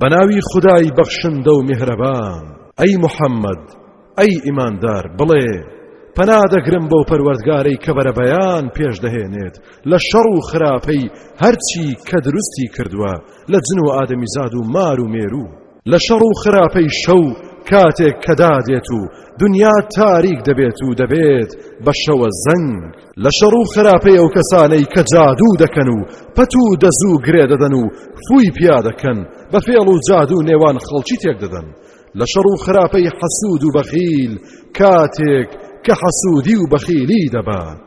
بەناوی خودای بەخشندە و میهرەبان ئەی محەممەد ئەی ئیماندار بڵێ پەنا دەگرم بۆ پەروەردگارەی کە بەرەبەیان پێش دەهێنێت لە شەڕ و خراپەی هەرچی کە دروستی کردووە لە جن و ئادەمیزاد و مار و مێرو لە شەڕ و خراپەی شەو کاتێک کەدا دێت و دنیا تاریک دەبێت و دەبێت بە شەوە زەنگ لە شەڕ و خراپەی ئەو کەسانەی کە جادوو دەکەن و پەت و دەزوو گرێ دەدەن و فووی پیا دەکەن بە فێڵ و جادوو نێوان خەڵکی تێک دەدەن لە شەڕ و خراپەی حەسوود و بەخیل کاتێک کە حەسوودی و بەخیلی دەبات.